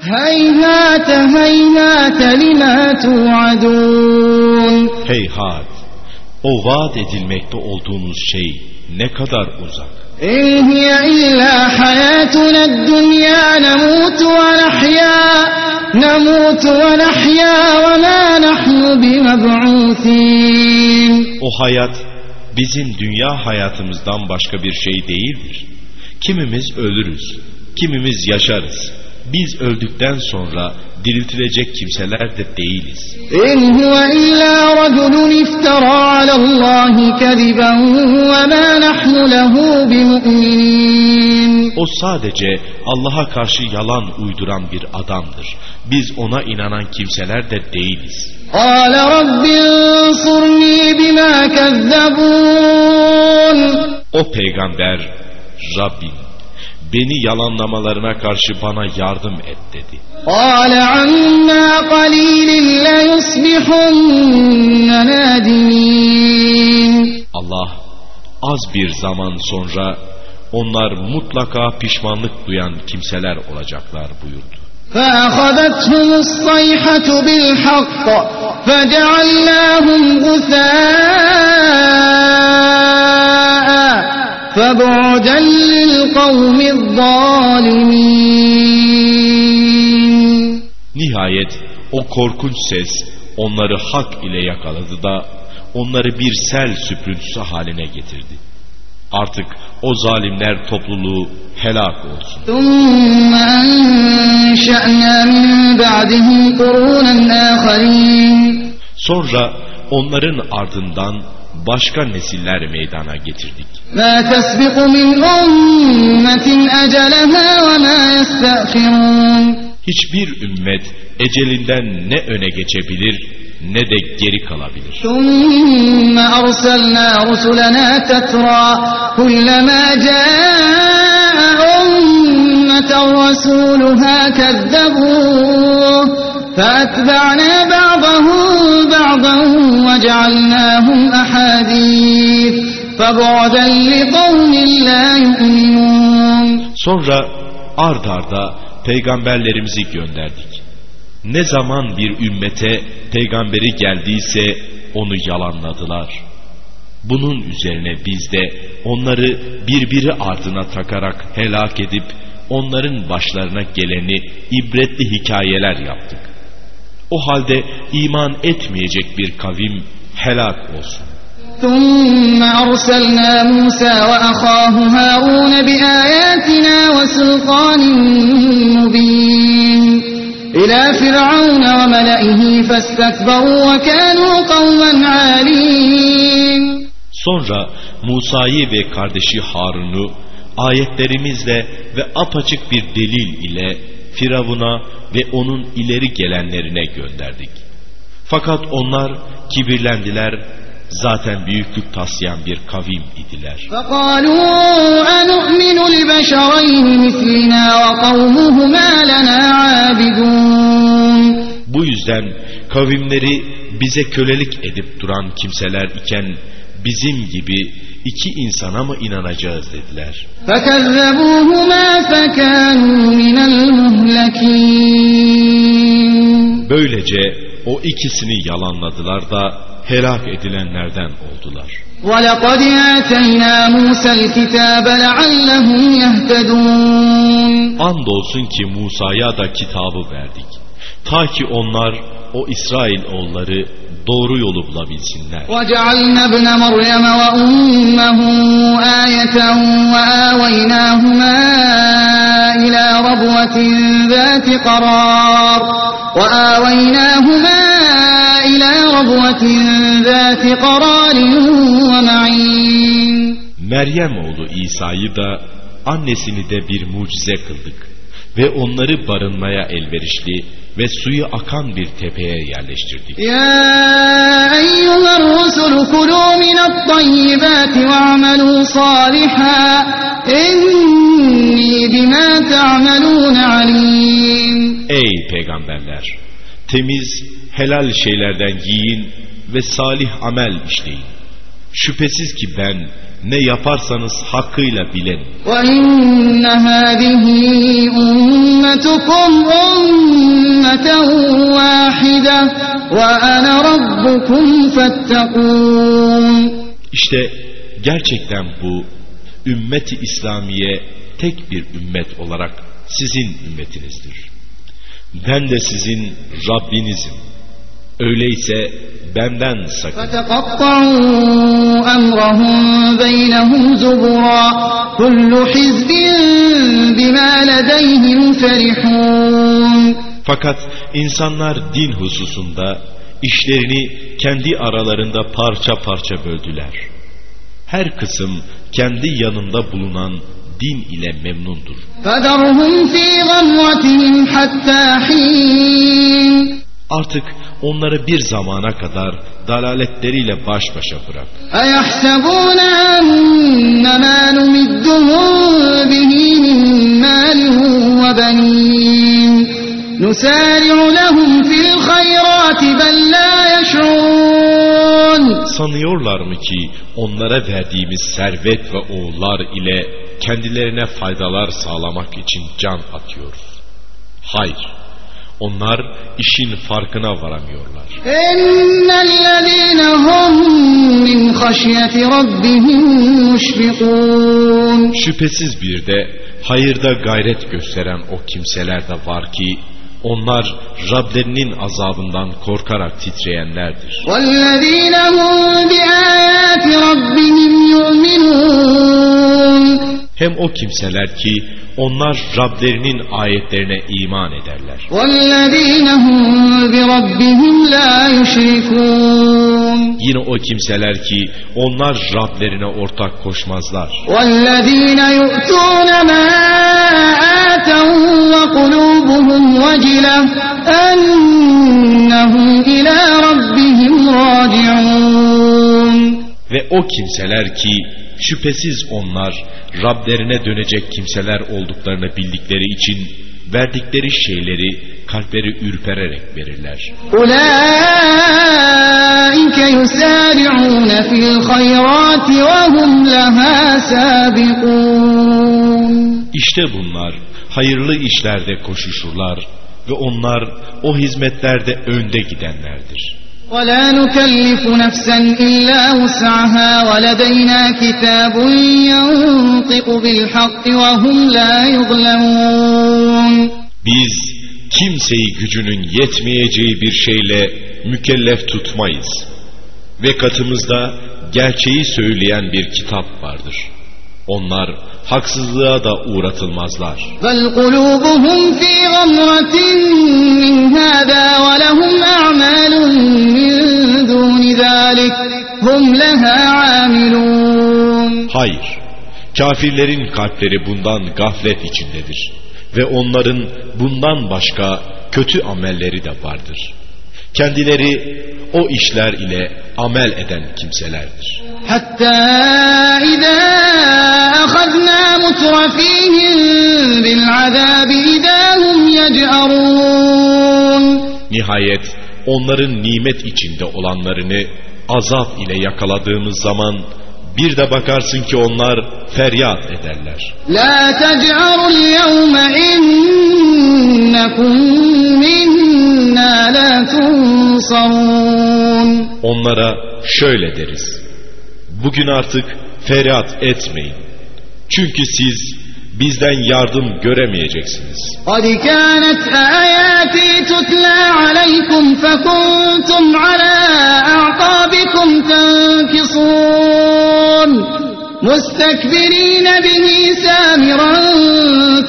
Heyhat heyhat lima tuadun. Heyhat. O vaat edilmekte olduğunuz şey ne kadar uzak. İn hiye illa hayatuna dunya nemut ve nahya nemut ve nahya ve la nahnu bimeb'uthin. O hayat bizim dünya hayatımızdan başka bir şey değildir. Kimimiz ölürüz, kimimiz yaşarız. Biz öldükten sonra diriltilecek kimseler de değiliz. إن هو إلا رجل افترى على الله كذبا وما نحن له بمؤمنين O sadece Allah'a karşı yalan uyduran bir adamdır. Biz ona inanan kimseler de değiliz. قال رب انصرني بما كذبون O peygamber Rabbim beni yalanlamalarına karşı bana yardım et dedi. قال عما قليل ليصبحن نادمين Allah az bir zaman sonra onlar mutlaka pişmanlık duyan kimseler olacaklar buyurdu. فأخذتهم الصيحة بالحق فجعلناهم غثاء فبعدا للقوم الظالمين Nihayet o korkunç ses onları hak ile yakaladı da onları bir sel süprüntüsü haline getirdi. Artık o zalimler topluluğu helak olsun. ثم أنشأنا من بعدهم قرونا آخرين Sonra onların ardından başka nesiller meydana getirdik. ما تسبق من أمة أجلها وما يستأخرون Hiçbir ümmet ecelinden ne öne geçebilir ne de geri kalabilir. ثم أرسلنا رسلنا تترى كلما جاء أمة رسولها كذبوه فأتبعنا بعضهم بعضا وجعلناهم أحاديث فبعدا لقوم لا يؤمنون Sonra ard arda peygamberlerimizi gönderdik. Ne zaman bir ümmete peygamberi geldiyse onu yalanladılar. Bunun üzerine biz de onları birbiri ardına takarak helak edip onların başlarına geleni ibretli hikayeler yaptık. O halde iman etmeyecek bir kavim helak olsun. ثم أرسلنا موسى وأخاه هارون بآياتنا وسلطان مبين إلى فرعون وملئه فاستكبروا وكانوا قوما عالين Sonra Musa'yı ve kardeşi Harun'u ayetlerimizle ve apaçık bir delil ile Firavun'a ve onun ileri gelenlerine gönderdik. Fakat onlar kibirlendiler, zaten büyüklük taslayan bir kavim idiler. Bu yüzden kavimleri bize kölelik edip duran kimseler iken bizim gibi iki insana mı inanacağız dediler. فكذبوهما فكانوا من المهلكين Böylece o ikisini yalanladılar da helak edilenlerden oldular. ولقد آتينا موسى الكتاب لعلهم يهتدون Andolsun ki Musa'ya da kitabı verdik. Ta ki onlar o İsrail oğulları doğru yolu bulabilsinler. وجعلنا ابن مريم وأمه آية وآويناهما إلى ربوة ذات قرار وآويناهما إلى ربوة ذات قرار ومعين Meryem oğlu İsa'yı da annesini de bir mucize kıldık ve onları barınmaya elverişli ve suyu akan bir tepeye yerleştirdik. Ya eyyüher rusul kulû minat tayyibâti ve amelû sâlihâ inni bimâ te'amelûn alîm. Ey peygamberler! Temiz, helal şeylerden yiyin ve salih amel işleyin. Şüphesiz ki ben ne yaparsanız hakkıyla bilenim. وإن هذه أمتكم أمة واحدة وأنا ربكم فاتقون İşte gerçekten bu ümmeti İslamiye tek bir ümmet olarak sizin ümmetinizdir. Ben de sizin Rabbinizim. Öyleyse benden sakın. Fakat insanlar din hususunda işlerini kendi aralarında parça parça böldüler. Her kısım kendi yanında bulunan din ile memnundur. فذرهم في غمرتهم حتى حين Artık onları bir zamana kadar dalaletleriyle baş başa bırak. أيحسبون أن ما نمدهم به من مال وبنين نسارع لهم في الخيرات بل لا يشعرون Sanıyorlar mı ki onlara verdiğimiz servet ve oğullar ile kendilerine faydalar sağlamak için can atıyoruz? Hayır. Onlar işin farkına varamıyorlar. إن الذين هم من خشية ربهم مشفقون Şüphesiz bir de hayırda gayret gösteren o kimseler de var ki onlar Rablerinin azabından korkarak titreyenlerdir. والذين هم بآيات ربهم يؤمنون Hem o kimseler ki onlar Rablerinin ayetlerine iman ederler. والذين هم بربهم لا يشركون Yine o kimseler ki onlar Rablerine ortak koşmazlar. والذين يؤتون ما آتوا وقلوبهم وجلة أنهم إلى ربهم راجعون Ve o kimseler ki Şüphesiz onlar Rablerine dönecek kimseler olduklarını bildikleri için verdikleri şeyleri kalpleri ürpererek verirler. İşte bunlar hayırlı işlerde koşuşurlar ve onlar o hizmetlerde önde gidenlerdir. ولا نكلف نفسا إلا وسعها ولدينا كتاب ينطق بالحق وهم لا يظلمون Biz kimseyi gücünün yetmeyeceği bir şeyle mükellef tutmayız. Ve katımızda gerçeği söyleyen bir kitap vardır. Onlar haksızlığa da uğratılmazlar. Hayır, kafirlerin kalpleri bundan gaflet içindedir. Ve onların bundan başka kötü amelleri de vardır. Kendileri o işler ile amel eden kimselerdir. Hatta idâ أخذنا مترفيهم بالعذاب إذا هم يجأرون Nihayet onların nimet içinde olanlarını azap ile yakaladığımız zaman bir de bakarsın ki onlar feryat ederler. لا تجأروا اليوم إنكم منا لا تنصرون Onlara şöyle deriz. Bugün artık feryat etmeyin. Çünkü siz bizden yardım göremeyeceksiniz. قد كانت آياتي تتلى عليكم فكنتم على أعقابكم تنكصون مستكبرين به سامرا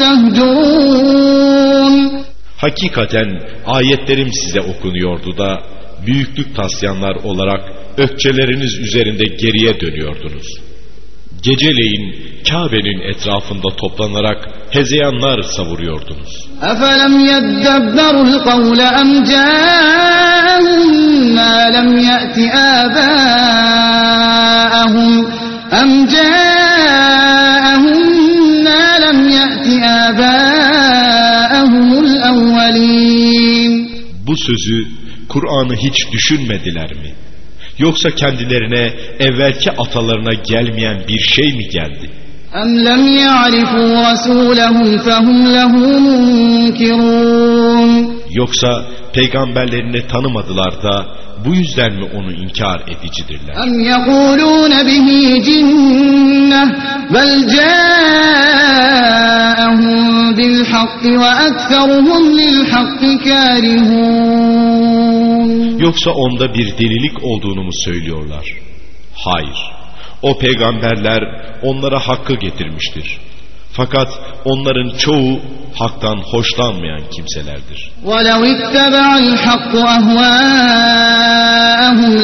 تهجرون Hakikaten ayetlerim size okunuyordu da büyüklük tasyanlar olarak ökçeleriniz üzerinde geriye dönüyordunuz. Geceleyin Kabe'nin etrafında toplanarak hezeyanlar savuruyordunuz. Efelem yeddebberul kavle em câehum mâ lem ye'ti âbâehum em câehum mâ lem ye'ti âbâehumul evvelîn. Bu sözü Kur'an'ı hiç düşünmediler mi? Yoksa kendilerine evvelki atalarına gelmeyen bir şey mi geldi? أم لم يعرفوا رسولهم فهم له منكرون Yoksa peygamberlerini tanımadılar da bu yüzden mi onu inkar edicidirler? أم يقولون به جنة بل جاءهم بالحق وأكثرهم للحق كارهون Yoksa onda bir delilik olduğunu mu söylüyorlar? Hayır. O peygamberler onlara hakkı getirmiştir. Fakat onların çoğu haktan hoşlanmayan kimselerdir. ولو اتبع الحق أهواءهم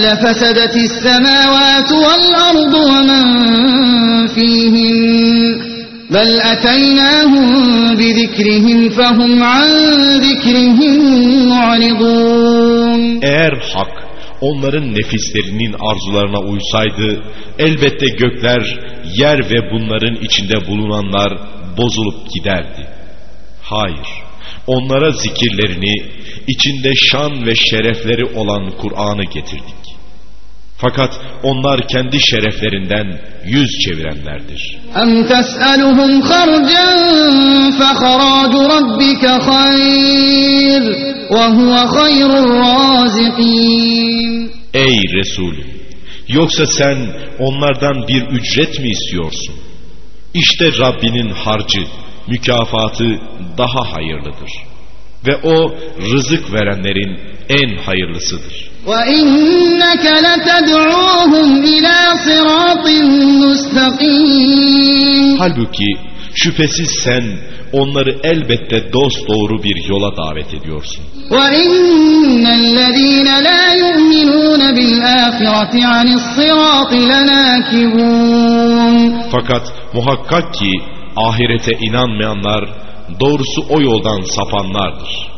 لفسدت السماوات والأرض ومن فيهن بل أتيناهم بذكرهم فهم عن ذكرهم معرضون Eğer hak onların nefislerinin arzularına uysaydı elbette gökler, yer ve bunların içinde bulunanlar bozulup giderdi. Hayır, onlara zikirlerini, içinde şan ve şerefleri olan Kur'an'ı getirdik. Fakat onlar kendi şereflerinden yüz çevirenlerdir. Em tes'eluhum harcan fe haracu rabbike hayr ve huve. Ey Resulüm! Yoksa sen onlardan bir ücret mi istiyorsun? İşte Rabbinin harcı, mükafatı daha hayırlıdır. Ve o rızık verenlerin en hayırlısıdır. وإنك لتدعوهم إلى صراط مستقيم Halbuki Şüphesiz sen onları elbette dost doğru bir yola davet ediyorsun. Fakat muhakkak ki ahirete inanmayanlar doğrusu o yoldan sapanlardır.